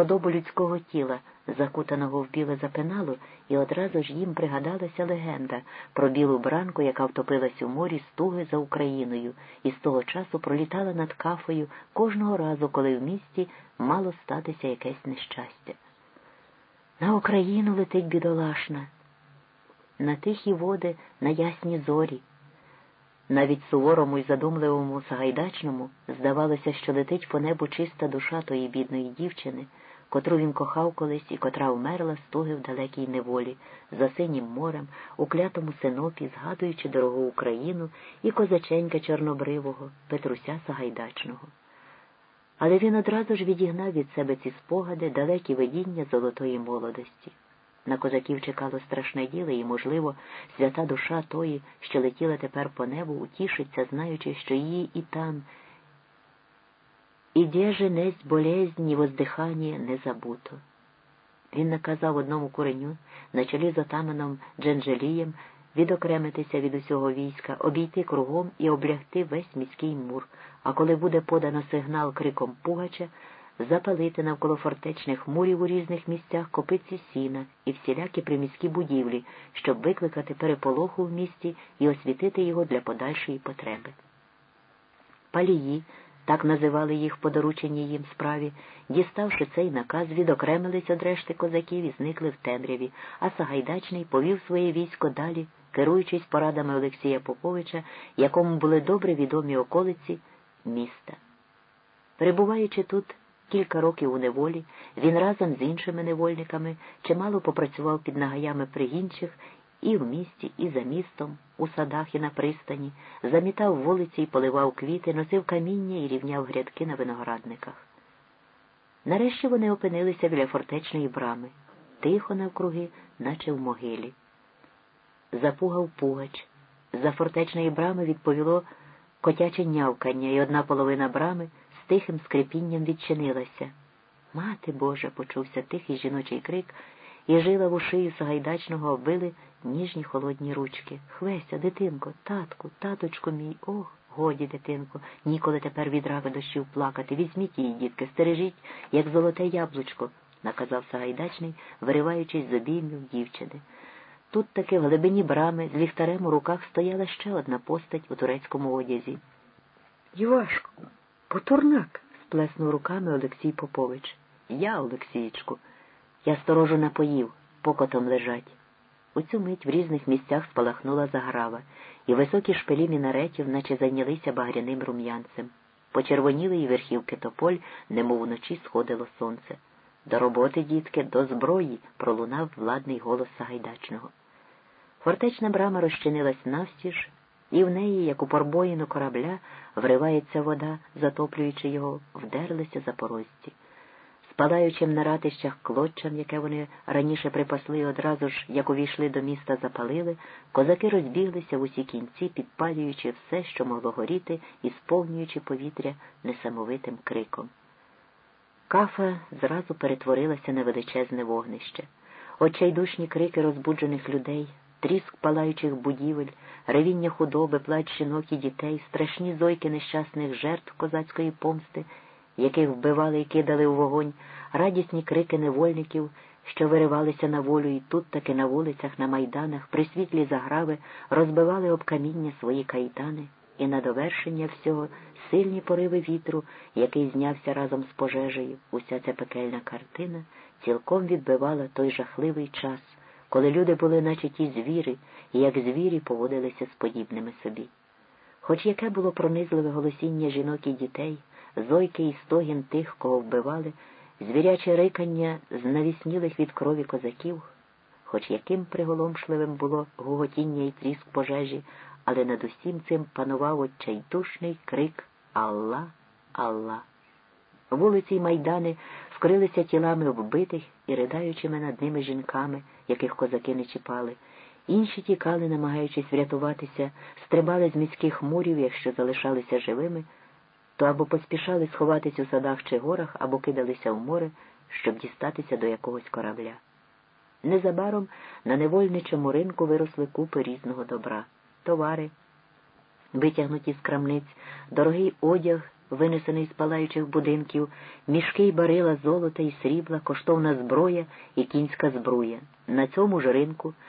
подобу людського тіла, закутаного в біле запинало, і одразу ж їм пригадалася легенда про білу бранку, яка втопилась у морі стуги за Україною, і з того часу пролітала над кафою кожного разу, коли в місті мало статися якесь нещастя. На Україну летить бідолашна, на тихі води, на ясні зорі. Навіть суворому й задумливому Сагайдачному здавалося, що летить по небу чиста душа тої бідної дівчини, котру він кохав колись і котра вмерла з туги в далекій неволі, за синім морем, у клятому синопі, згадуючи дорогу Україну і козаченька Чорнобривого, Петруся Сагайдачного. Але він одразу ж відігнав від себе ці спогади, далекі видіння золотої молодості. На козаків чекало страшне діло, і, можливо, свята душа тої, що летіла тепер по небу, утішиться, знаючи, що її і там, і де же несть болезні воздихання не забуто. Він наказав одному куреню на чолі з отаманом Дженджелієм відокремитися від усього війська, обійти кругом і облягти весь міський мур, а коли буде подано сигнал криком Пугача, запалити навколо фортечних мурів у різних місцях копиці сіна і всілякі приміські будівлі, щоб викликати переполоху в місті і освітити його для подальшої потреби. Палії, так називали їх по дорученій їм справі, діставши цей наказ, відокремились од решти козаків і зникли в темряві, а Сагайдачний повів своє військо далі, керуючись порадами Олексія Поповича, якому були добре відомі околиці міста. Перебуваючи тут, Кілька років у неволі він разом з іншими невольниками чимало попрацював під нагаями пригінчих і в місті, і за містом, у садах і на пристані, замітав вулиці і поливав квіти, носив каміння і рівняв грядки на виноградниках. Нарешті вони опинилися біля фортечної брами, тихо навкруги, наче в могилі. Запугав пугач. За фортечної брами відповіло котяче нявкання, і одна половина брами тихим скрипінням відчинилася. Мати Божа, почувся тихий жіночий крик, і жила в ушию Сагайдачного оббили ніжні холодні ручки. Хвеся, дитинко, татку, таточку мій, ох, годі, дитинко, ніколи тепер від рави дощів плакати. Візьміть її, дітки, стережіть, як золоте яблучко, наказав Сагайдачний, вириваючись з обіймів дівчини. Тут таки в глибині брами з ліхтарем у руках стояла ще одна постать у турецькому одязі. Івашко, Потурнак, сплеснув руками Олексій Попович. Я, Олексієчку, я сторожу напоїв, покотом лежать. У цю мить в різних місцях спалахнула заграва, і високі шпилі мінаретів, наче зайнялися багряним рум'янцем. Почервоніли й верхівки тополь, немов вночі сходило сонце. До роботи, дітки, до зброї, пролунав владний голос Сагайдачного. Фортечна брама розчинилась навстіж, і в неї, як у порбоїну корабля, вривається вода, затоплюючи його, вдерлися запорожці. Спадаючим на ратищах клоччям, яке вони раніше припасли, одразу ж, як увійшли до міста, запалили, козаки розбіглися в усі кінці, підпалюючи все, що могло горіти, і сповнюючи повітря несамовитим криком. Кафа зразу перетворилася на величезне вогнище. Очайдушні крики розбуджених людей, тріск палаючих будівель, ревіння худоби, плач жінок і дітей, страшні зойки нещасних жертв козацької помсти, яких вбивали і кидали у вогонь, радісні крики невольників, що виривалися на волю і тут таки на вулицях, на майданах, при світлі заграви, розбивали об каміння свої кайтани, і на довершення всього сильні пориви вітру, який знявся разом з пожежею, уся ця пекельна картина цілком відбивала той жахливий час коли люди були, наче ті звіри, і як звірі поводилися з подібними собі. Хоч яке було пронизливе голосіння жінок і дітей, зойки і стогін тих, кого вбивали, звіряче рикання з навіснілих від крові козаків, хоч яким приголомшливим було гуготіння і тріск пожежі, але над усім цим панував отчайдушний крик Алла, Алла. Вулиці й майдани вкрилися тілами вбитих і ридаючими над ними жінками, яких козаки не чіпали. Інші тікали, намагаючись врятуватися, стрибали з міських мурів, якщо залишалися живими, то або поспішали сховатись у садах чи горах, або кидалися в море, щоб дістатися до якогось корабля. Незабаром на невольничому ринку виросли купи різного добра, товари, витягнуті з крамниць, дорогий одяг винесений з палаючих будинків, мішки й барила золота і срібла, коштовна зброя і кінська збруя. На цьому ж ринку